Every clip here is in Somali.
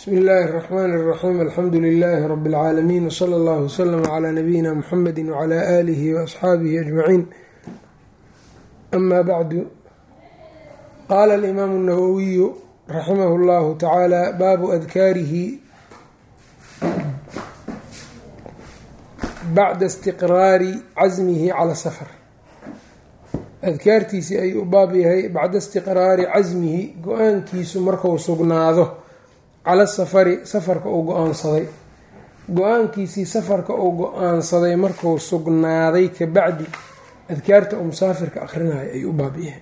bsmi illaahi اraxmaan اraxiim alxamdu lilaahi rabi اlcaalamiin wsala allahu wslama calaa nabiyina muxamedi wcala aalihi waasxaabihi ajmaciin ama bacdu qaala alimaamu اnawowiyu raximahu llahu tacaala baabu adkaarihi bacda istiqraari casmihi cala safar adkaartiisii ayuu u baab yahay bacda istiqraari casmihi go-aankiisu marku sugnaado cala safari safarka uu go'aansaday. Go'aankiisii safarka uu go'aansaday markuu sugnaaday ka bacdi adkaarta uu musaafirka akhrinayo ayuu u baab yahay.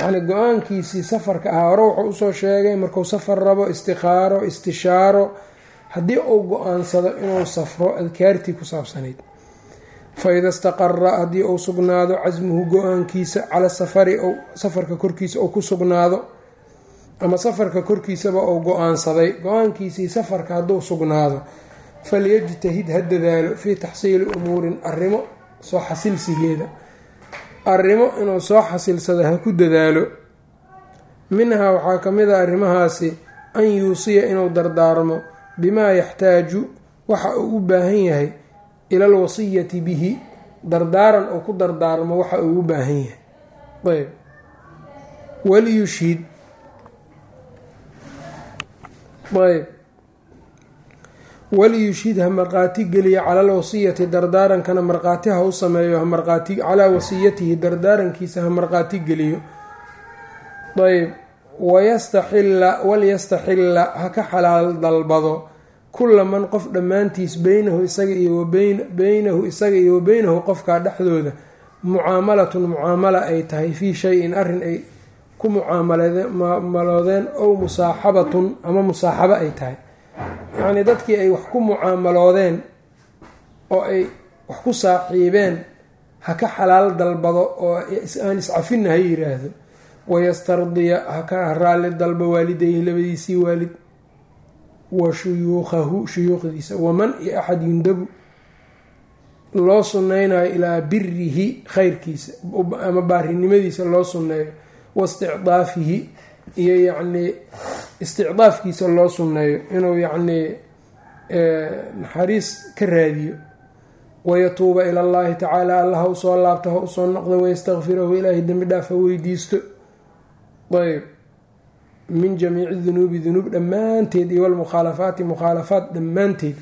Yani go'aankiisii safarka ahaa hore wuxuu u soo sheegay markuu safar rabo istiqaaro istishaaro haddii uu go'aansado inuu safro adkaartii ku saabsanayd. Faida istaqara haddii uu sugnaado casmuhu go'aankiisa cala safari safarka korkiisa uu ku sugnaado ama safarka korkiisaba uu go'aansaday. Go'aankiisii safarka hadduu sugnaado falyajtahid ha dadaalo fii taxsiili umuurin arrimo soo xasilsigeeda. Arrimo inuu soo xasilsado ha ku dadaalo. Minhaa waxaa ka mid a arrimahaasi an yuusiya inuu dardaarmo bimaa yaxtaaju waxa uu u baahan yahay ila alwasiyati bihi dardaaran oo ku dardaarmo waxa uu u baahan yahay. Ayb. Waliyushhid ayb waliyushhid ha markhaati geliya cala alwasiyati dardaarankana markhaati ha u sameeyo hamarqaati calaa wasiyatihi dardaarankiisa ha markhaati geliyo. Ayb wayastaxilla walyastaxilla ha ka xalaal dalbado. Kula man qof dhammaantiis beynahu isaga iyo beynahu isaga iyo wabeynahu qofkaa dhexdooda mucaamalatun mucaamala ay tahay fii shay-in arrin ay ku mucaamaloodeen ow musaaxabatun ama musaaxabo ay tahay. Yacnii dadkii ay wax ku mucaamaloodeen oo ay wax ku saaxiibeen ha ka xalaal dalbado oo aan iscafinna ha yiraahdo. Wayastardiya haka raalli dalbo waalidayhi labadiisii waalid. Wa shuyuukhahu shuyuukhdiisa. Waman iyo axad yundabu. Loo sunneynayo ilaa birihi khayrkiisa ama baarinimadiisa loo sunneeyo wa isticdaafihi iyo yacnii isticdaafkiisa loo sunneeyo inuu yacnii naxariis ka raadiyo. wayatuuba ila allahi tacaala alla ha u soo laabto ha u soo noqdo wayastakfirahu ilaahay dembi dhaaf ha weydiisto. ayb min jamiici dunuubi dunuub dhammaanteed iyo walmukhaalafaati mukhaalafaat dhammaanteed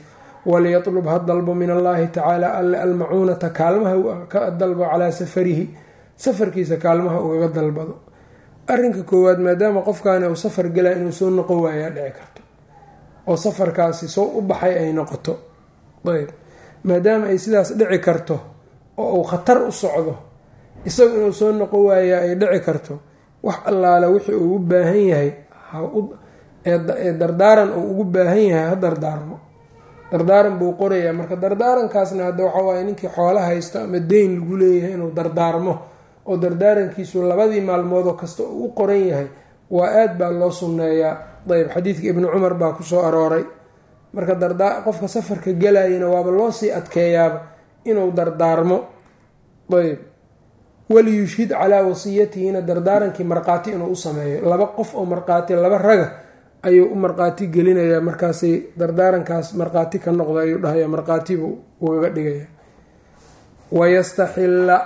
waliyatlub ha dalbo min allahi tacaala alle almacuunata kaalmaha ka dalbo calaa safarihi safarkiisa kaalmaha ugaga dalbado arrinka koowaad maadaama qofkaani uu safar galaa inuu soo noqon waayaa dhici karto. oo safarkaasi soo u baxay ay noqoto. Ayb. Maadaama ay sidaas dhici karto oo uu khatar u socdo isagu inuu soo noqon waayaa ay dhici karto wax allaale wixii uu u baahan yahay ee dardaaran uu ugu baahan yahay ha dardaarmo. Dardaaran buu qorayaa. Marka dardaarankaasna hadda waxa waaye ninkii xoolo haysto ama deyn lagu leeyahay inuu dardaarmo oo dardaarankiisu labadii maalmoodoo kasta uu u qoran yahay waa aad baa loo sunneeyaa. Ayb xadiidka ibni cumar baa ku soo arooray. Marka qofka safarka galayana waaba loo sii adkeeyaaba inuu dardaarmo. Ayb waliyushhid calaa wasiyatihina dardaarankii markhaati inuu u sameeyo. Laba qof oo markhaati laba raga ayuu u markhaati gelinayaa markaasay dardaarankaas markhaati ka noqda ayuu dhahaya markhaatibuu ugaga dhigaya wayastaxilla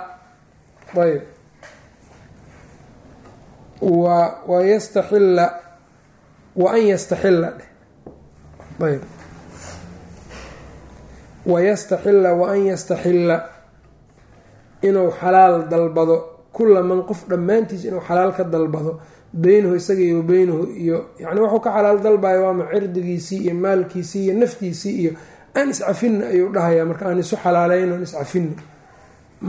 ayb. Wa wayastaxilla wa an yastaxilla dheh ayb. Wayastaxilla wa an yastaxilla inuu xalaal dalbado kula man qof dhammaantiis inuu xalaal ka dalbado beynahu isaga iyo beynahu iyo yani wuxuu ka xalaal dalbayo waama cirdigiisii iyo maalkiisii iyo naftiisii iyo aan iscafinna ayuu dhahayaa marka aan isu xalaaleyn oon iscafinna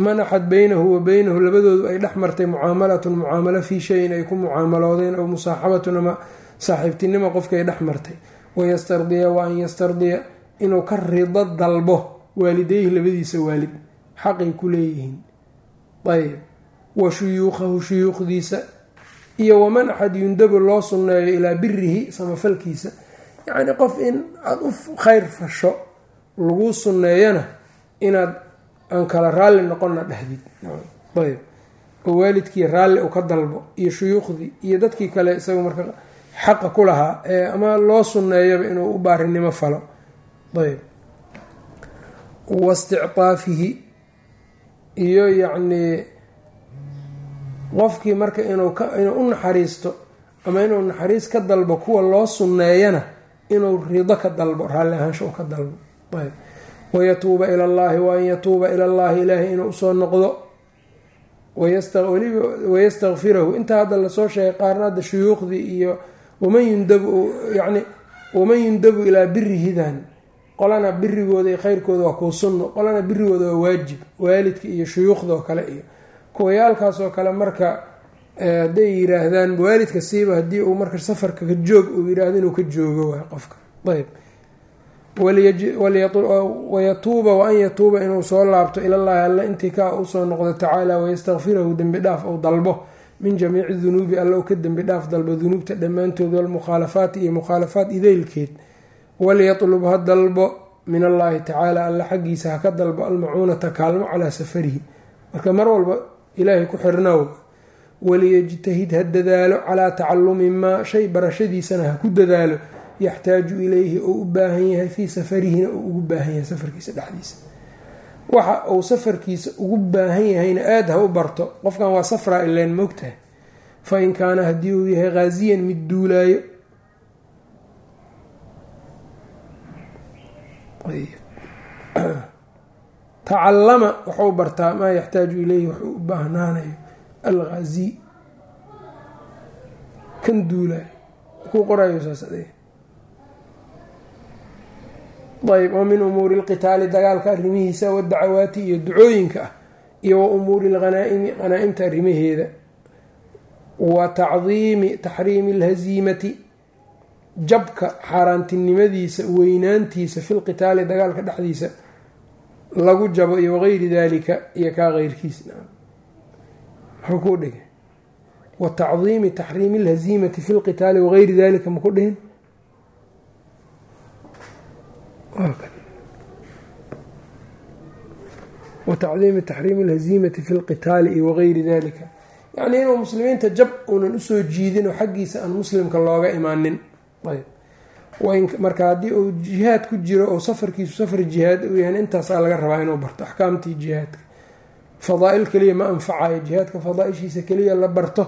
man axad beynahu wa beynahu labadoodu ay dhex martay mucaamalatun mucaamalo fii shayin ay ku mucaamaloodeen ow musaaxabatun ama saaxiibtinimo qofkay dhex martay wayastardiya wa an yastardiya inuu ka rido dalbo waalideyhi labadiisa waalid xaqay ku leeyihiin ayb wa shuyuukhahu shuyuukhdiisa iyo waman axad yundabu loo sunneeyo ilaa birihi samafalkiisa yacni qof in aada u kheyr fasho lagu sunneeyana inaad aan kala raalli noqonna dhahdid. Ayb oo waalidkii raalli u ka dalbo iyo shuyuukhdii iyo dadkii kale isaga marka xaqa ku lahaa ee ama loo sunneeyaba inuu u baarinimo falo. Ayb wastictaafihi iyo yacnii qofkii marka inuu inuu u naxariisto ama inuu naxariis ka dalbo kuwa loo sunneeyana inuu rido ka dalbo raalli ahaansha u ka dalbo. Ayb wayatuuba ila allahi wa an yatuuba ila allahi ilaahay inuu u soo noqdo wayastakfirahu intaa hadda la soo sheegay qaarna hadda shuyuuqdii iyo waman yundabu yani waman yundabu ilaa birihidan qolana birigooda iyo kheyrkooda waa kuu sunno qolana birigooda waa waajib waalidka iyo shuyuukhda oo kale iyo kuwayaalkaas oo kale marka hadday yiraahdaan waalidka siiba haddii uu marka safarka ka joog uu yiraahdo inuu ka joogo waay qofka ayb wayatuuba wa an yatuuba inuu soo laabto ilallahi alla intii kaa u soo noqdo tacaala wayastakfirahu dembi dhaaf ou dalbo. Min jamiici dunuubi alla u ka dembi dhaaf dalbo dunuubta dhammaantood walmukhaalafaati iyo mukhaalafaat ideylkeed walyatlub ha dalbo min allaahi tacaala alla xaggiisa ha ka dalbo almacuunata kaalmo calaa safarihi. Marka mar walba ilaahay ku xirnow waliyajtahid ha dadaalo calaa tacalumi maa shay barashadiisana ha ku dadaalo yaxtaaju ilayhi ou u baahan yahay fii safarihina uu ugu baahan yahay safarkiisa dhexdiisa. Waxa uu safarkiisa ugu baahan yahayna aada ha u barto qofkan waa safraa ileen mogtahay fa in kaana haddii uu yahay khaasiyan mid duulaayo. Tacallama waxuu bartaa maa yaxtaaju ileyhi waxuu u baahnaanayo alghaazi kan duulaayo. Ku qorayo saas adee ayb wa min umuuri lqitaali dagaalka arrimihiisa wadacawaati iyo ducooyinka ah iyo wa umuuri lhanaaimi hanaa-imta arrimaheeda wa tacdiimi taxriimi alhaziimati jabka xaaraantinimadiisa weynaantiisa fi lqitaali dagaalka dhexdiisa lagu jabo iyo wagayri dalika iyo kaa keyrkiis muxuu kuu dhigay? Wa tacdiimi taxriimi alhaziimati fi lqitaali wagayri dalika maku dhihin wa tacdiimi taxriimi alhaziimati fi lqitaali iyo wagayri dalika yacnii inuu muslimiinta jab uunan u soo jiidin oo xaggiisa aan muslimka looga imaanin marka haddii uu jihaad ku jiro oo safarkiisu safar jihaad uu yahay intaasaa laga rabaa inuu barto axkaamtii jihaadka fadaa-il keliya ma anfacayo jihaadka fadaa-ishiisa keliya la barto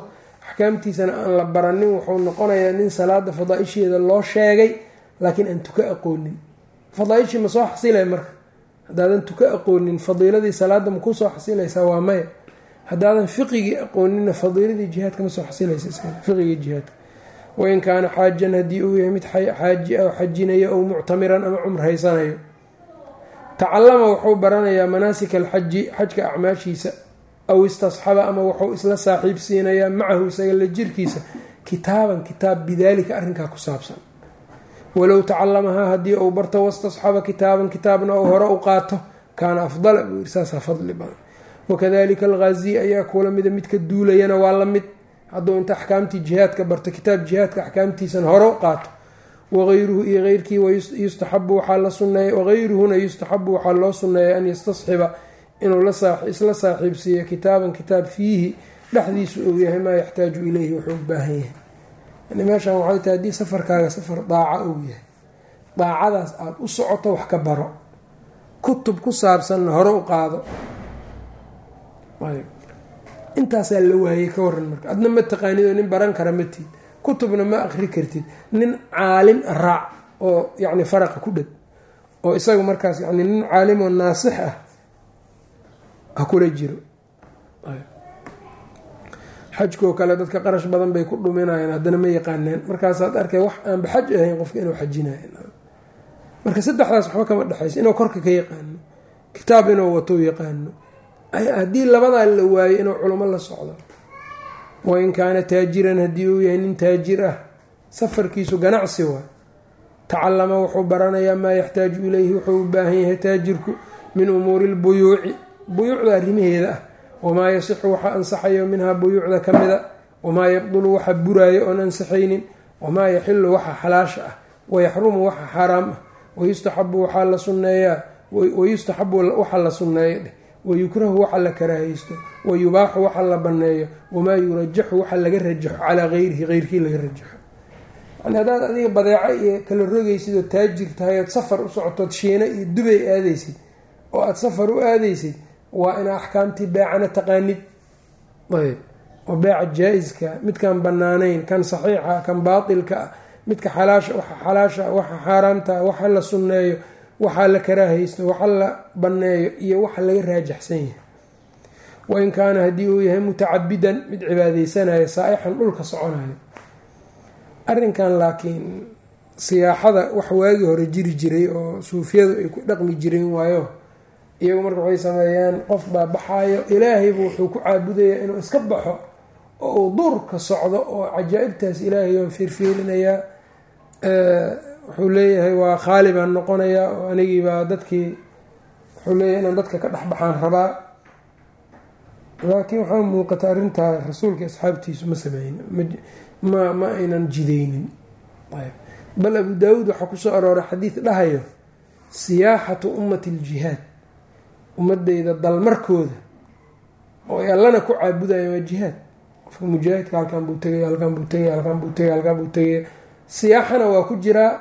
axkaamtiisana aan la baranin wuxuu noqonayaa nin salaada fadaa-isheeda loo sheegay laakiin aan tuka aqoonin fadaa-ishii ma soo xasilay marka? Haddaadan tuka aqoonin fadiiladii salaada ma ku soo xasilaysaa? Waa maya haddaadan fiqigii aqooninna fadiiladii jihaadka ma soo xasilaysa jihaadka. Wain kaana xaajan haddii uu yahay mid xaaji ah xajinayo ou muctamiran ama cumraysanayo tacallama wuxuu baranayaa manaasika alxaji xajka acmaashiisa aw istasxaba ama wuxuu isla saaxiib siinayaa macahu isaga la jirkiisa. Kitaaban kitaab bidaalika arrinkaa ku saabsan walow tacallamahaa haddii uu barto wastasxaba kitaaban kitaabna ou hore u qaato kaana afdala buu yiri saasaa fadli badan. Wakadalika alghaazi ayaa kuula mida midka duulayana waa la mid. Hadduu inta axkaamtii jihaadka barto kitaab jihaadka axkaamtiisan hore u qaato wagayruhu iyo keyrkii yustaxabu waxaa la suneeya wagayruhuna yustaxabu waxaa loo suneeya an yastasxiba inuu isla saaxiibsiiyo kitaaban kitaab fiihi dhexdiisu uu yahay maa yaxtaaju ileyhi wuxuu u baahan yahay yani meeshan waxay tahay haddii safarkaaga safar daaca uu yahay daacadaas aada u socoto wax ka baro. Kutub ku saabsanna hore u qaado. Intaasaa la waayey ka waran marka. Adna ma taqaanid oo nin baran kara matid kutubna ma aqri kartid. Nin caalim raac oo yacni faraqa ku dheg oo isaga markaas yani nin caalim oo naasix ah ha kula jiro xajkoo kale dadka qarash badan bay ku dhuminayaan haddana ma yaqaanaan markaasaad arkay wax aanba xaj ahayn qofka inuu xajinayo marka saddexdaas waxba kama dhexayso inuu korka ka yaqaano kitaab inuu wato yaqaano. Haddii labadaa la waayo inuu culamo la socdo wain kaana taajiran haddii uu yahay nin taajir ah safarkiisu ganacsi waay tacallama wuxuu baranayaa maa yaxtaaju ileyhi wuxuu u baahan yahay taajirku min umuuri lbuyuuci buyuucda arrimaheeda ah wamaa yasixu waxa ansaxayo minhaa buyuucda ka mida wamaa yabdulu waxa buraayo oon ansaxaynin wamaa yaxilu waxa xalaasha ah wayaxrumu waxa xaaraam ah wayustaxabu waxaa la sunneeyaa wayustaxabu waxa la sunneeya dheh wayukrahu waxa la karaahaysto wayubaaxu waxa la banneeyo wamaa yurajaxu waxa laga rajaxo calaa gayrihi heyrkii laga rajaxo yani haddaad adiga badeeco iyo kala rogaysid oo taajir tahay ood safar u socotood shiina iyo dubay aadaysid oo aada safar u aadaysid waa inaa axkaamtii beecana taqaanid. Ayb. Oo beeca jaa-iska midkaan banaanayn kan saxiixa kan baatilka ah midka xalaasha waxa xalaasha waxa xaaraamta waxa la sunneeyo waxaa la karaahaysto waxa la banneeyo iyo waxa laga raajaxsan yahay. Wain kaana haddii uu yahay mutacabidan mid cibaadeysanaya saa-ixan dhulka soconayo arrinkan laakiin siyaaxada wax waagii hore jiri jiray oo suufiyadu ay ku dhaqmi jireen waayo iyagu marka waxay sameeyaan qof baa baxaayo ilaahaybu wuxuu ku caabudayaa inuu iska baxo oo uu duurka socdo oo cajaa-ibtaas ilaahay aan fiirfiirinayaa wuxuu leeyahay waa khaali baan noqonayaa oo anigiibaa dadkii wuxuu leeyahay inaan dadka ka dhexbaxaan rabaa. Laakiin waxaa muuqata arrintaa rasuulka asxaabtiisu ma sameyn ma ma aynan jideynin bal abu daawuud waxaa ku soo arooray xadiid dhahayo siyaaxatu ummati aljihaad ummadeyda dalmarkooda oo allana ku caabudaya waa jihaad qofka mujaahidka halkan buu tegaya halkan buu tegaya halkan buu tegaya halkan buu tegaya siyaaxana waa ku jiraa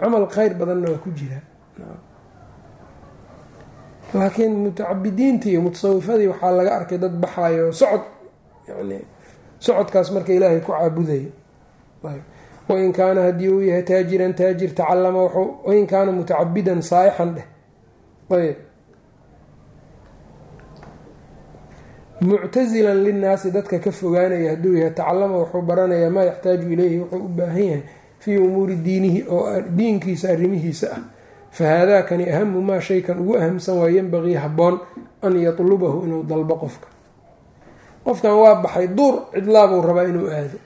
camal kheyr badanna waa ku jiraa. Laakiin mutacabidiintii iyo mutasawifadii waxaa laga arkay dad baxayo socod yani socodkaas marka ilaahay ku caabudayo. Wain kaana haddii uu yahay taajiran taajir tacalama wain kaana mutacabidan saaixan dheh. Ayb muctasilan linnaasi dadka ka fogaanaya hadduu yahay tacalama wuxuu baranayaa maa yaxtaaju ileyhi wuxuu u baahan yahay fii umuuri diinihi oo diinkiisa arrimihiisa ah. Fa haadaakani ahamu maa shaykan ugu ahamsan waa yenbagii habboon an yatlubahu inuu dalbo qofka. Qofkan waa baxay duur cidlaabuu rabaa inuu aado.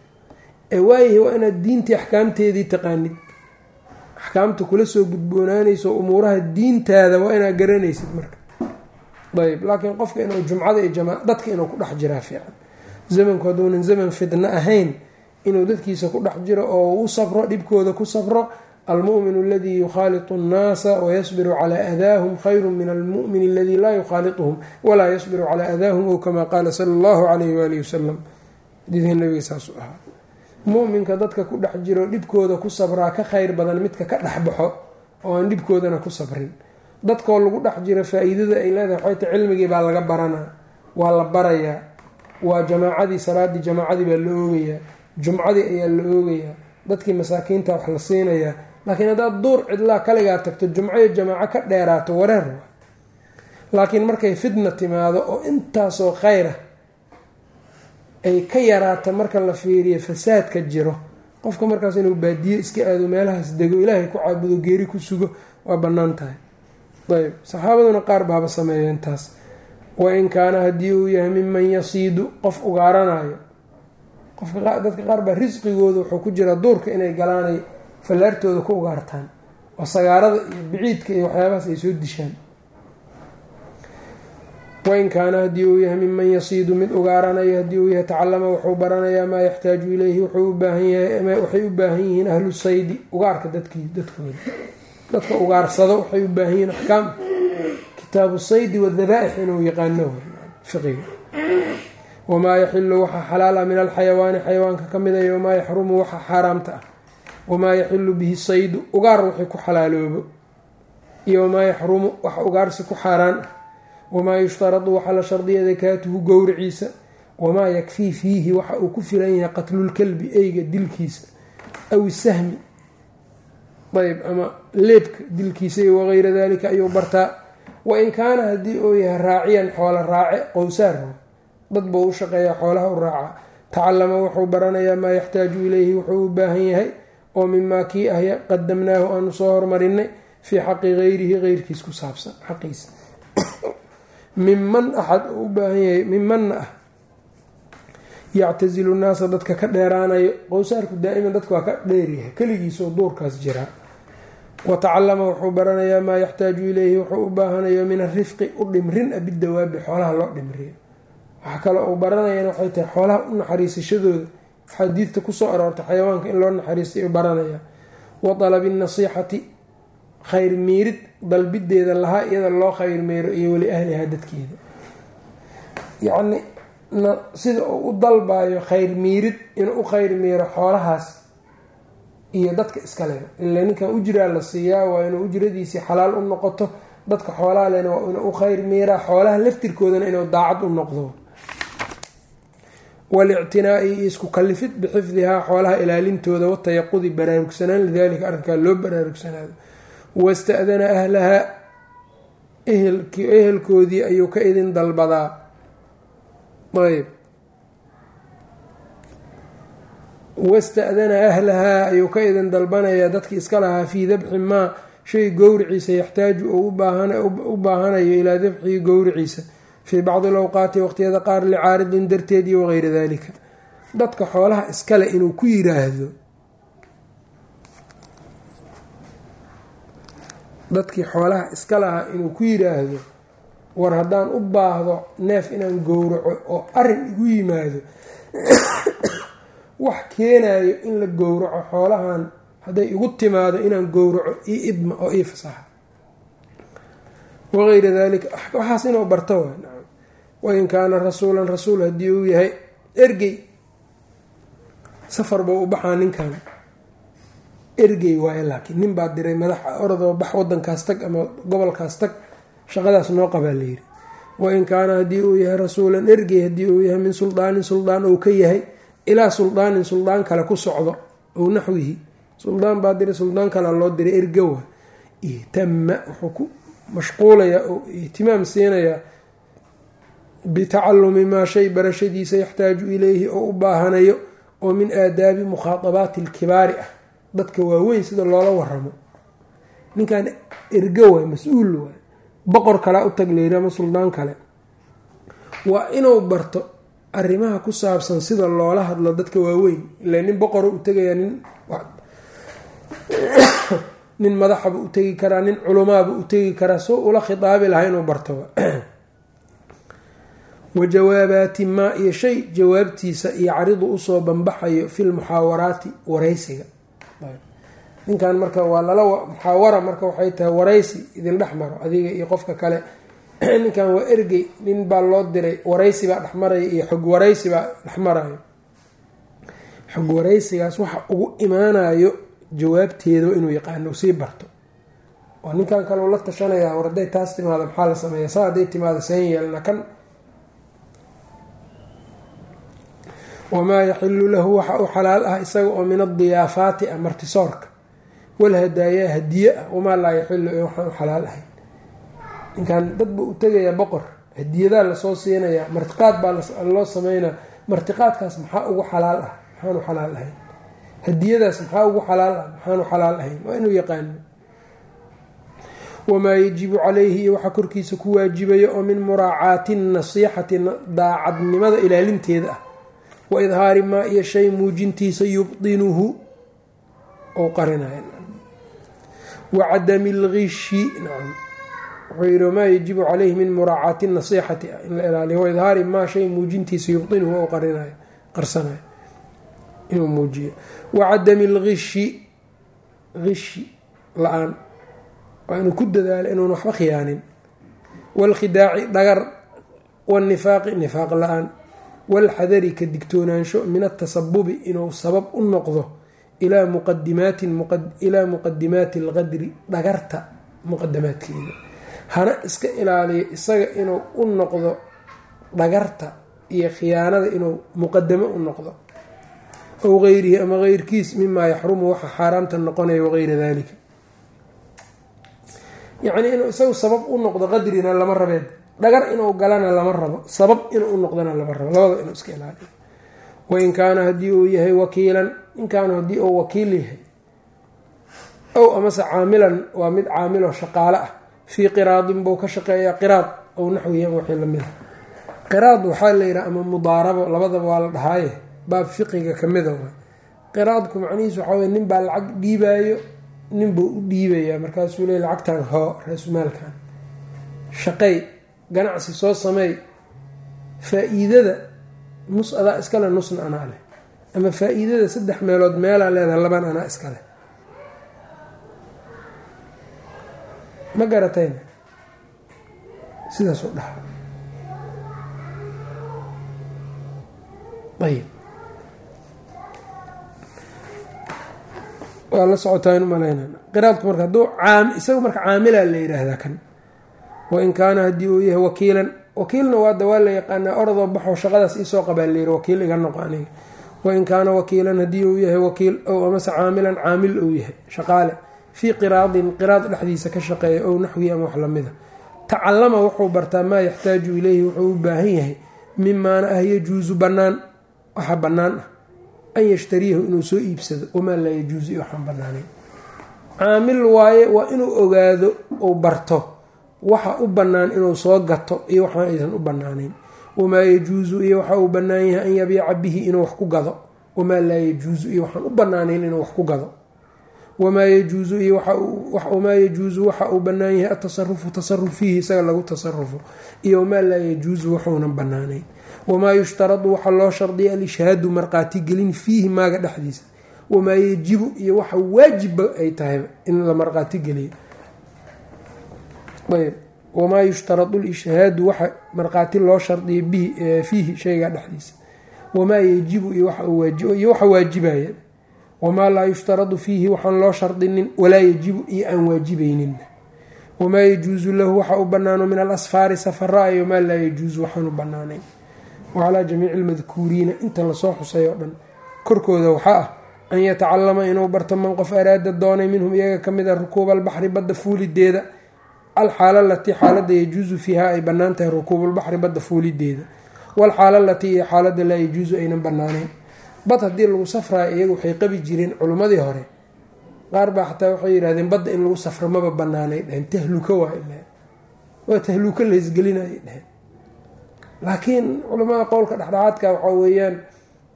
Ee waayahay waa inaad diintii axkaamteedii taqaanid. Axkaamta kula soo gudboonaanayso umuuraha diintaada waa inaad garanaysid marka ayb laakiin qofka inuu jumcada iyo dadka inuu ku dhex jiraa fiican. Zamanku hadduunan zaman fidno ahayn inuu dadkiisa ku dhex jiro oo u sabro dhibkooda ku sabro almu'min aladii yukhaalitu annaasa wayasbiru calaa adaahum khayru min almu'min aladii laa yukhaaliطuhum walaa yasbiru calaa adaahum ow kamaa qaala sala allahu calayh waalihi wasalam xadiidka nabiga saasuu ahaa. Muminka dadka ku dhex jiro dhibkooda ku sabraa ka khayr badan midka ka dhexbaxo oo aan dhibkoodana ku sabrin dadkoo lagu dhex jiro faa-iidada ay leedahay waxayta cilmigii baa laga baranaa waa la barayaa waa jamaacadii salaadii jamaacadii baa la oogayaa jumcadii ayaa la oogayaa dadkii masaakiinta wax la siinayaa laakiin haddaad duur cidlaa kaligaa tagto jumco iyo jamaaco ka dheeraato wareer wa laakiin markay fitna timaado oo intaasoo khayra ay ka yaraato marka la fiiriyo fasaadka jiro qofka markaas inuu baadiye iska aado meelahaas dego ilaahay ku caabudo geeri ku sugo waa bannaan tahay ayb saxaabaduna qaar baaba sameeyeen taas wain kaana haddii uu yahay miman yasiidu qof ugaaranayo. Qofka dadka qaar baa risqigooda wuxuu ku jiraa duurka inay galaanay fallaartooda ku ugaartaan oo sagaarada iyo biciidka iyo waxyaabahaas ay soo dishaan wain kaana haddii uu yahay miman yasiidu mid ugaaranayo haddii uu yahay tacalama wuxuu baranayaa maa yaxtaaju ileyhi waxay u baahan yihiin ahlu saydi ugaarka dadkii dadkooda dadka ugaarsado waxay u baahan yihiin axkaam. Kitaabu saydi wadabaaix inuu yaqaano fiqiga. Wamaa yaxilu waxaa xalaala min alxayawaani xayawaanka ka mid a wamaa yaxrumu waxa xaaraamta ah. Wamaa yaxilu bihi saydu ugaar wixii ku xalaaloobo iyo wamaa yaxrumu waxa ugaarsi ku xaaraan ah. Wamaa yushtaradu waxaa la shardiya dakaatuhu gowriciisa. Wamaa yakfii fiihi waxa uu ku filan yahay qatlulkalbi eyga dilkiisa. Aw isahmi ayb ama leebka dilkiisa iyo wagayra dalika ayuu bartaa. Wain kaana haddii uu yahay raaciyan xoolo raace qowsaar dad buu u shaqeeyaa xoolaha u raaca. Tacalama wuxuu baranayaa maa yaxtaaju ileyhi wuxuu u baahan yahay oo mimaa kii ah qadamnaahu aanu soo hormarinay fii xaqi gayrihi geyrkiis ku saabsan xaqiisa miman axad u baahan yahay mimanna ah. Yactasilu naasa dadka ka dheeraanayo. Qowsaarku daa'iman dadka waa ka dheeryahay keligiisoo duurkaas jiraa wa tacalama wuxuu baranayaa maa yaxtaaju ileyhi wuxuu u baahanayo min arifqi u dhimrin a bidawaabi xoolaha loo dhimriyo waxaa kaloo uu baranayana waxay tahay xoolaha u naxariisashadooda xadiidta ku soo aroortay xayawaanka in loo naxariistay baranaya wa dalabi nasiixati khayr miirid dalbideeda lahaa iyada loo khayr miiro iyo weli ahlihaa dadkeeda yacni sida uu u dalbayo khayr miirid inuu u khayr miiro xoolahaas iyo dadka iskale. Ila ninkan ujraa la siiyaa waa inuu ujradiisii xalaal u noqoto dadka xoolaha lena waa inuu u khayr miiraa xoolaha laftirkoodana inuu daacad u noqdo. Walictinaa'i isku kalifid bixifdihaa xoolaha ilaalintooda watayaqudi baraarugsanaan lidalika arrinkaa loo baraarugsanaado wasta'dana ahlahaa ehelkoodii ayuu ka idin dalbadaa. Ayb wasta'dana ahlahaa ayuu ka idin dalbanayaa dadki iska lahaa fii dabxi maa shay gowriciisa yaxtaaju oo u baahanayo ilaa dabxihi gowriciisa fii bacdi alawqaati waqtiyada qaar licaaridin darteed iyo wageyra dalika dadka xoolaha iskale inuu ku yiraahdo dadkii xoolaha iska lahaa inuu ku yiraahdo war haddaan u baahdo neef inaan gowraco oo arrin igu yimaado wax keenayo in la gowraco xoolahan hadday igu timaado inaan gowraco io idma oo ii fasaxa. Wageyra dalika waxaas inuu barto wa wain kaana rasuulan rasuul haddii uu yahay ergey safar buu u baxaa ninkan ergey waaye laakiin nin baa diray madaxa orodoo bax wadankaas tag ama gobolkaas tag shaqadaas noo qabaa layiri wain kaana haddii uu yahay rasuulan ergey haddii uu yahay min suldaanin suldaan ou ka yahay ilaa suldaanin suldaan kale ku socdo ow naxwihi suldaan baa diray suldaan kale loo diray ergowa ihtama wuxuu ku mashquulayaa oo ihtimaam siinayaa bitacalumi maa shay barashadiisa yaxtaaju ileyhi oo u baahanayo oo min aadaabi mukhaadabaati alkibaari ah. Dadka waaweyn sida loola waramo ninkan ergo waay mas'uul waay boqor kalea u tag leyri ama suldaan kale. Waa inuu barto arrimaha ku saabsan sida loola hadlo dadka waaweyn. Ila nin boqoro u tegayaa nin madaxaba u tegi karaa nin culumaaba u tegi karaa soo ula khitaabi lahaa inuu barto. Wa jawaabaati maa iyo shay jawaabtiisa iyo caridu u soo banbaxayo fi lmuxaawaraati waraysiga. Ninkan marka waa lala muxaawara marka waxay tahay waraysi idin dhex maro adiga iyo qofka kale ninkan waa ergey nin baa loo diray waraysi baa dhexmaraya iyo xog waraysi baa xog waraysigaas waxa ugu imaanayo jawaabteeda inuu yaqaano sii barto. Oo ninkan kale la tashanaya war hadday taas timaado maxaa la sameeya saa hadday timaado seen yeelna kan. Wamaa yaxilu lahu waxa uu xalaal ah isaga oo min adiyaafaati ah martisoorka walhadaayaa hadiye ah wamaa laa yaxilu waxaan u xalaal ahayn ninkan dad buu u tegayaa boqor hadiyadaa la soo siinayaa martiqaad baa loo sameynaa. Martiqaadkaas maxaa ugu xalaal ah? Maxaanu xalaal ahayn. Hadiyadaas maxaa ugu xalaal ah? Maxaanu xalaal ahayn. Waa inuu yaqaano wamaa yajibu calayhi iyo waxaa korkiisa ku waajibaya oo min muraacaati nasiixati daacadnimada ilaalinteeda ah. Wa idhaari maa iyo shay muujintiisa yubdinuhu oo qarinaya wa cadami algishi nacam wuxuu yihi wamaa yajibu calayhi min muraacaati nasiixati in la ilaaliyo. Wa idhaari maa shay muujintiisa yubdinuhu oo qarinayo qarsanayo inuu muujiyo. Wa cadami algishi gishi la'aan waa inuu ku dadaalo inuun waxba khiyaanin. Waalkhidaaci dhagar wاlnifaaqi nifaaq la'aan. Wاlxadari ka digtoonaansho min atasabubi inuu sabab u noqdo ilaa muqadimaatin ilaa muqadimaati alqadri dhagarta muqadamaadkeeda hana iska ilaaliyo isaga inuu u noqdo dhagarta iyo khiyaanada inuu muqadamo u noqdo. Ow geyrihi ama geyrkiis mimaa yaxrumu waxa xaaraamta noqonaya wageyra dalika yacnii inuu isagu sabab u noqdo qadrina lama rabeen. Dhagar inuu galana lama rabo. Sabab inuu u noqdana lama rabo. Labada inuu iska ilaaliyo. Wain kaana haddii uu yahay wakiilan inkaanu haddii uu wakiil yahay. Ow amase caamilan waa mid caamiloo shaqaale ah fii qiraadin buu ka shaqeeyaa qiraad. Ow naxwihi ama wixii lamida qiraad waxaa la yidhaha ama mudaarabo labadaba waa la dhahaaye. Baab fiqiga kamida waa qiraadku macnihiisu waxaa wey nin baa lacag dhiibaayo ninbuu u dhiibayaa. Markaasuu leey lacagtan hoo ra-sumaalkan shaqey ganacsi soo sameey faa-iidada nus adaa iskale nusna anaa leh. Ama faa-iidada saddex meelood meelaa leedaha laban anaa iskale ma garatayna sidaas u dhaha ayb waa la socotaan umalayna qiraadku marka hadduu caam isaga marka caamilaa la yidhaahdaa kan. Wain kaana haddii uu yahay wakiilan. Wakiilna waada waa la yaqaanaa orodoo baxo shaqadaas iisoo qabaa layiri wakiil iga noqo aniga. Wain kaana wakiilan haddii uu yahay wakiil ow amase caamilan caamil uu yahay shaqaale fii qiraadin qiraad dhexdiisa ka shaqeeya ow naxwii ama wax lamida tacalama wuxuu bartaa maa yaxtaaju ileyhi wuxuu u baahan yahay mimaana ah yajuusu bannaan waxa bannaan ah an yashtariyahu inuu soo iibsado wamaa laa yajuusu iyo waxaan bannaanayn. Caamil waaye waa inuu ogaado uu barto waxa u bannaan inuu soo gato iyo waxaan aysan u bannaanayn. Wamaa yajuusu iyo waxa uu bannaan yahay an yabiica bihi inuu wax ku gado. Wamaa laa yajuusu iyo waxaan u bannaanayn inuu wax ku gado wamaa yajuusu iyo wamaa yajuusu waxa uu bannaan yahay atasarufu tasaruf fiihi isaga lagu tasarufo iyo wamaa laa yajuusu waxuunan bannaanayn wamaa yushtaradu waxaa loo shardiya alishhaadu marqaati gelin fiihi maaga dhexdiisa wamaa yajibu iyo waxa waajibba ay tahay in la marqaati geliyo ayb wamaa yushtaradu lishhaadu waxa marqaati loo shardiya fiihi shayga dhexdiisa wamaa yajibu iyo waxa waajibaya wamaa laa yushtaradu fiihi waxaan loo shardinin walaa yajibu iyo aan waajibaynin wamaa yajuusu lahu waxa u banaano min alasfaari safara iyo maa laa yajuusu waxaan u banaanayn wacalaa jamiici lmadkuuriina inta la soo xusay oo dhan korkooda waxaa ah an yatacalama inuu barto man qof araada doonay minhum iyaga ka mid a rukuuba albaxri badda fuulideeda alxaala alatii xaalada yajuusu fiiha ay bannaan tahay rukuubulbaxri badda fuulideeda walxaala alatii iyo xaalada laa yajuusu aynan bannaanayn bad haddii lagu safraayo iyaga waxay qabi jireen culimmadii hore. Qaar baa xataa waxay yidhahdeen badda in lagu safro maba bannaanay dheheen tahluko waa dheheen. Waa tahluko laysgelinayay dheheen. Laakiin culimmada qowlka dhexdhexaadka waxaa weeyaan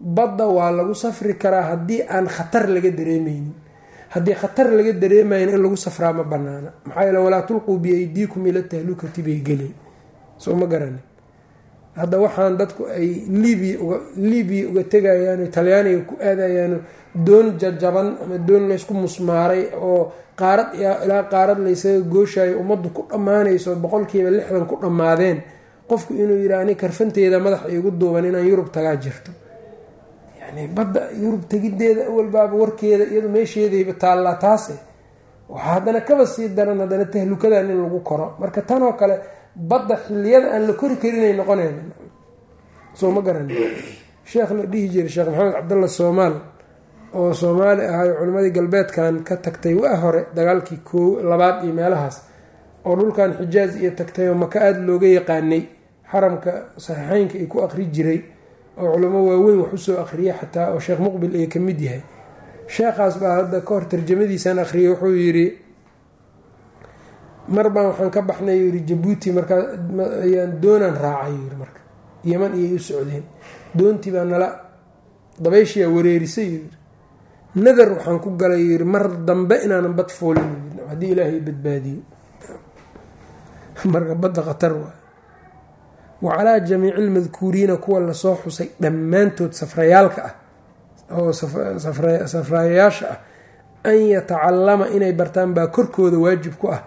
badda waa lagu safri karaa haddii aan khatar laga dareemeynin haddii khatar laga dareemayn in lagu safraa ma banaana maxaa yeele walaa tulquu biaydiikum ila tahlukati bay gelay soo ma garani hadda waxaan dadku ay libiya uga libiya talyaaniga ku aadayaano doon jajaban ama doon laysku musmaaray oo qaarad ilaa qaarad laysaga gooshayo ummaddu ku dhammaanayso boqolkiiba lixdan ku dhammaadeen. Qofku inuu yidha ani karfanteeda madaxa iigu duuban inaan yurub tagaa jirto. Yani badda yurub tegideeda awalbaaba warkeeda iyadu meesheedayba taallaa taase. Waxaa haddana kaba sii daran haddana tahlukadan in lagu koro. Marka tanoo kale badda xiliyada aan la kori karinay noqonayna soo ma garani sheekh la dhihi jiray sheekh maxamed cabdalla soomaal oo soomaali ahayo culimmadii galbeedkan ka tagtay waa hore dagaalkii koo labaad iyo meelahaas oo dhulkan xijaaz iyo tagtay oo maka aada looga yaqaanay. Xaramka saxiixeynka ay ku aqri jiray oo culamo waaweyn wax u soo aqriyay xataa oo sheekh muqbil ay ka mid yahay. Sheekhaas baa hadda ka hor tarjamadiisaan aqriyay wuxuu yidhi mar baan waxaan ka baxnay yii jabuuti markaa ayaan doonaan raacay yii marka. Yaman iyay u socdeen. Doontii baa nala dabayshiyaa wareerisay yii nadar waxaan ku galay yii mar dambe inaanan bad foolin haddii ilaahay badbaadiyo. Marka badda khatar waay wa calaa jamiici lmadkuuriina kuwa la soo xusay dhammaantood safrayaalka ah oo safrayayaasha ah an yatacalama inay bartaan baa korkooda waajib ku ah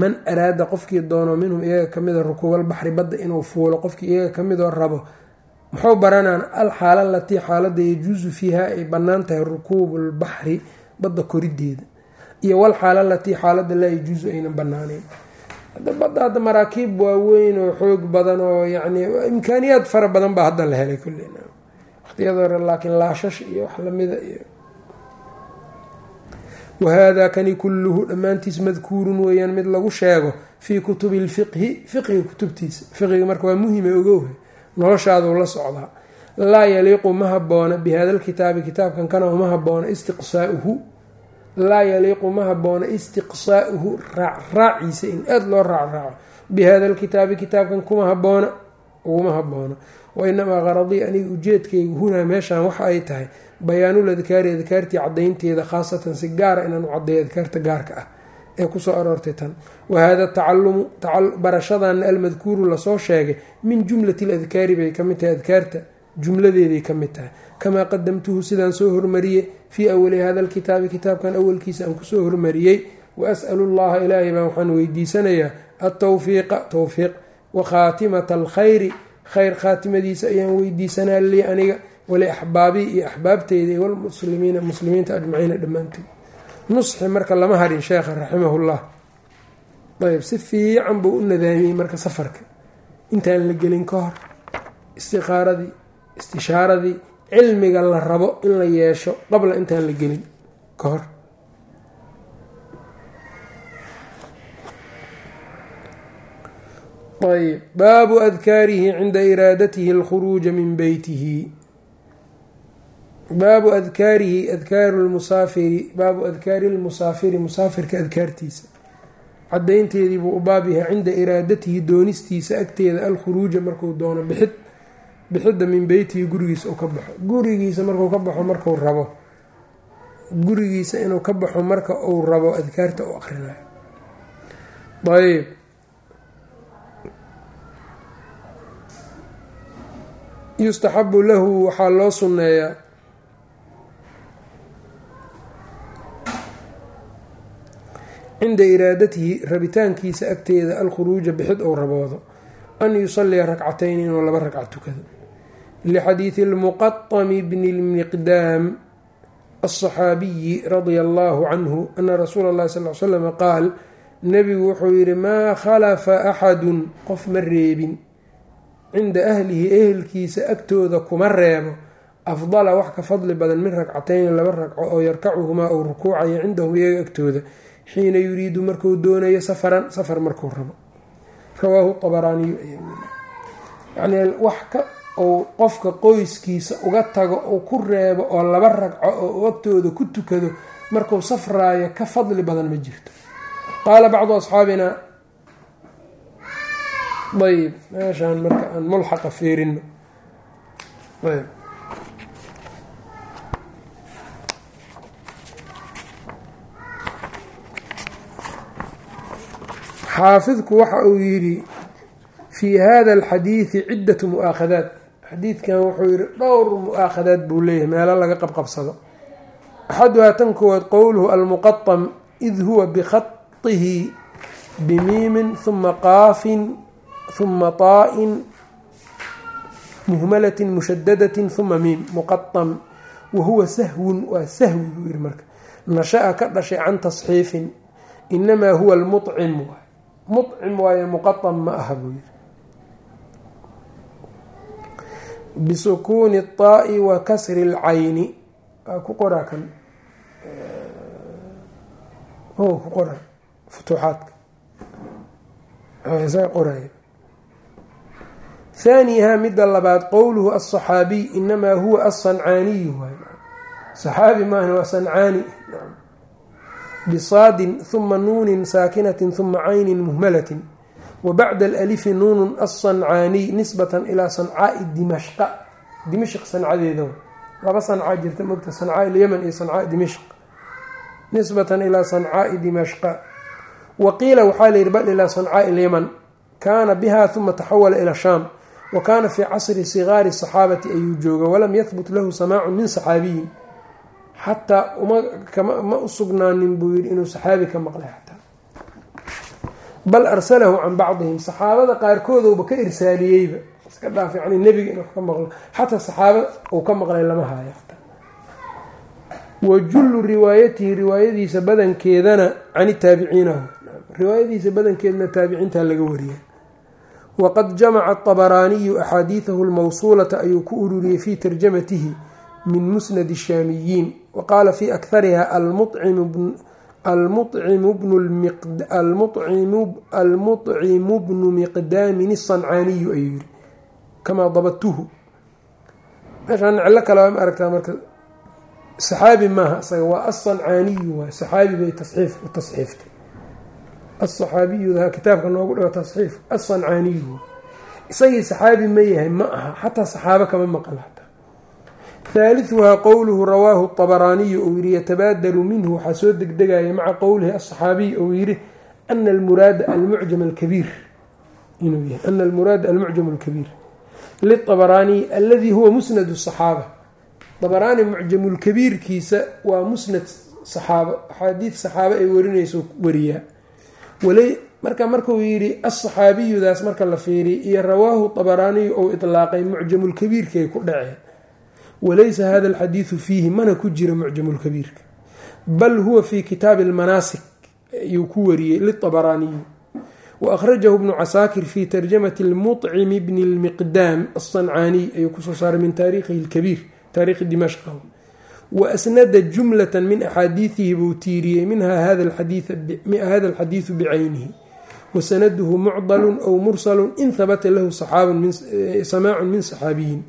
man araada qofkii doono minhum iyaga kamida rukuubalbaxri badda inuu fuulo qofkii iyaga kamidoo rabo muxuu baranaan alxaala alatii xaalada yajuusu fiiha ay bannaan tahay rukuubulbaxri badda korideeda iyo walxaala alatii xaalada laa yajuusu aynan bannaaneyn. Badda hadda maraakiib waaweyn oo xoog badan oo yani imkaaniyaad fara badan baa hadda la helay kulli. Waqtiyada hore laakiin laashash iyo wax lamida iyo wahada kani kulluhu dhammaantiis madkuurun weeyaan mid lagu sheego fii kutubi lfiqhi fiqhiga kutubtiisa fiqhiga marka waa muhima ogowha noloshaaduu la socdaa laa yaliiqu ma haboona bihada lkitaabi kitaabkan kana uma haboona istiqsaauhu laa yaliiqu ma haboona istiqsaa'uhu raacraaciisa in aada loo raacraaco bihada lkitaabi kitaabkan kuma haboona uguma haboono wainamaa qaradii aniga ujeedkayga hunaa meeshaan waxa ay tahay bayaanul adkaari adkaartii cadaynteeda khaasatan si gaara inaan u cadeeyo adkaarta gaarka ah ee ku soo aroortay tan. Wahada tacalumu barashadana almadkuuru la soo sheegay min jumlati ladkaari bay ka mid tahay adkaarta jumladeeday ka mid tahay. Kamaa qadamtuhu sidaan soo hormariyey fii awali hada lkitaabi kitaabkan awalkiisa aan ku soo hormariyey waas'alu llaha ilaahay baan waxaan weydiisanayaa altawfiiqa towfiiq wa khaatimata alkhayri khayr khaatimadiisa ayaan weydiisanaa lii aniga waliaxbaabii iyo axbaabteyda iyo walmuslimiina muslimiinta ajmaciina dhammaantood nusxi marka lama harin sheekha raximahullah. Ayb si fiican buu u nadaamiyey marka safarka. Intaan la gelin ka hor istiqaaradii istishaaradii cilmiga la rabo in la yeesho qabla intaan la gelin ka hor ayb baabu adkaarihi cinda iraadatihi alkhuruuja min beytihi baabu adkaarihi adkaaru lmusaafiri baabu adkaari lmusaafiri musaafirka adkaartiisa cadaynteedii buu u baab yahay cinda iraadatihi doonistiisa agteeda alkhuruuja marku doono bixid bixidda min beytihi gurigiisa uu ka baxo gurigiisa markuu ka baxo marku rabo gurigiisa inuu ka baxo marka uu rabo adkaarta u aqrinayo yustaxabu lahu waxaa loo sunneeyaa cinda iraadatihi rabitaankiisa agteeda alkhuruuja bixid ou raboodo. an yusalliya rakcatayn inuu laba ragca tukado. lixadiidi lmuqatami bni lmiqdaam alsaxaabiyi radia allahu canhu ana rasuula allahi sal l slam qaal nebigu wuxuu yidhi maa khalafa axadun qof ma reebin cinda ahlihi ehelkiisa agtooda kuma reebo. Afdala wax ka fadli badan min ragcatayni laba ragco oo yarkacuhumaa uu rukuucayo cindahum iyaga agtooda. Xiina yuriidu marku doonayo safaran safar markuu rabo. Rawaahu abaraaniyu yani wax ka uu qofka qoyskiisa uga tago uu ku reebo oo laba ragco oo uu agtooda ku tukado markuu safraayo ka fadli badan ma jirto. Qaala bacdu asxaabina ayb meeshaan marka aan mulxaqa feerino ayb xaafidku waxa uu yidhi fii hada alxadiidi ciddatu mu'aakhadaat xadiidkan wuxuu yihi dhowr mu'aakhadaad buu leeyahay meelo laga qabqabsado. Axaduhaa tan koowaad qowluhu almuqaطam id huwa bikhaihi bimiimin huma qaafin huma taa-in muhmalatin mushadadatin huma miim muqaطam wa huwa sahwun waa sahwi buu yihi marka nasha-a ka dhashay can tasxiifin inamaa huwa almucim mucim waaye muqaطam ma aha buu yiri bisukuuni الطaa'i wa kasri اlcayni waa ku qoraa kan ku qora futuuxaadka isaga qoraya haaniha midda labaad qowluhu aلصaxaabiy inamaa huwa aلsancaaniyu waay صaxaabi maahan waa sancaani bisaadin huma nuunin saakinatin huma caynin muhmalatin wa bacda alalifi nuunun alsancaaniy nisbatan ilaa sancaai dimashqa dimashq sancadeeda laba sancaa jirta mogta sancaa ilyaman iyo sancaa dimashq nisbatan ilaa sancaai dimashqa wa qiila waxaa layidhi bal ilaa sancaai ilyaman kaana biha huma taxawala ila shaam wa kaana fii casri sigaari saxaabati ayuu jooga walam yahbut lahu samaacun min saxaabiyin xataa ma u sugnaanin buu yidhi inuu saxaabi ka maqlay xataa bal arsalahu can bacdihim saxaabada qaarkoodouba ka irsaaliyeyba iska dhaaf yani nebiga inuu ka maqlo xataa saxaaba uu ka maqlay lama haayo wa jullu riwaayatihi riwaayadiisa badankeedana can taabiciina riwaayadiisa badankeedana taabiciinta laga wariya waqad jamaca atabaraaniyu axaadiidahu almawsuulata ayuu ku ururiyey fii tarjamatihi min musnadi shaamiyiin wa qaala fii akhariha almucimu bnu miqdaamin isancaaniyu ayuu yiri kamaa dabadtuhu meeshaan cillo kale ma aragtaa marka saxaabi maaha isaga waa asancaaniyu waay saxaabi bay tasxiifta asaxaabiyu kitaabka noogu dhigo tasxiif asancaaniyu isagii saxaabi ma yahay ma aha. Xataa saxaabo kama maqan xataa haaliuhaa qowluhu rawaahu abaraaniyu ou yidhi yatabaadalu minhu. Waxaa soo degdegaya maca qowlihi asaxaabiy ou yidhi ana almuraada almucjam alkabiir. Inuu yahay ana almuraada almucjam alkabiir. Liabaraaniyi alladii huwa musnad saxaaba. Abaraani mucjamulkabiirkiisa waa musnad saxaabo axaadiid saxaabo ay warinayso wariyaa marka markuu yidhi asaxaabiyudaas marka la fiiriy iyo rawaahu tabaraaniyu ou itlaaqay mucjamulkabiirkay ku dhaceen walaysa hada alxadiidu fiihi mana ku jira mucjamulkabiirka bal huwa fi kitaabi almanaasik ayuu ku wariyey litabaraaniyi wa akhrajahu bnu casaakir fi tarjamati lmucimi bni lmiqdaam alsancaaniy ayuu ku soo saaray min taariikhihi lkabiir taariikhi dimashqa wa asnada jumlata min axaadiidihi buu tiiriyey minha hada alxadiidu bicaynihi wasanaduhu mucdalu aw mursalu in habata lahu samaacu min saxaabiyin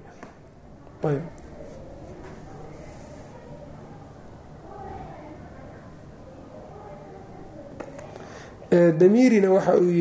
damiirina waxa uu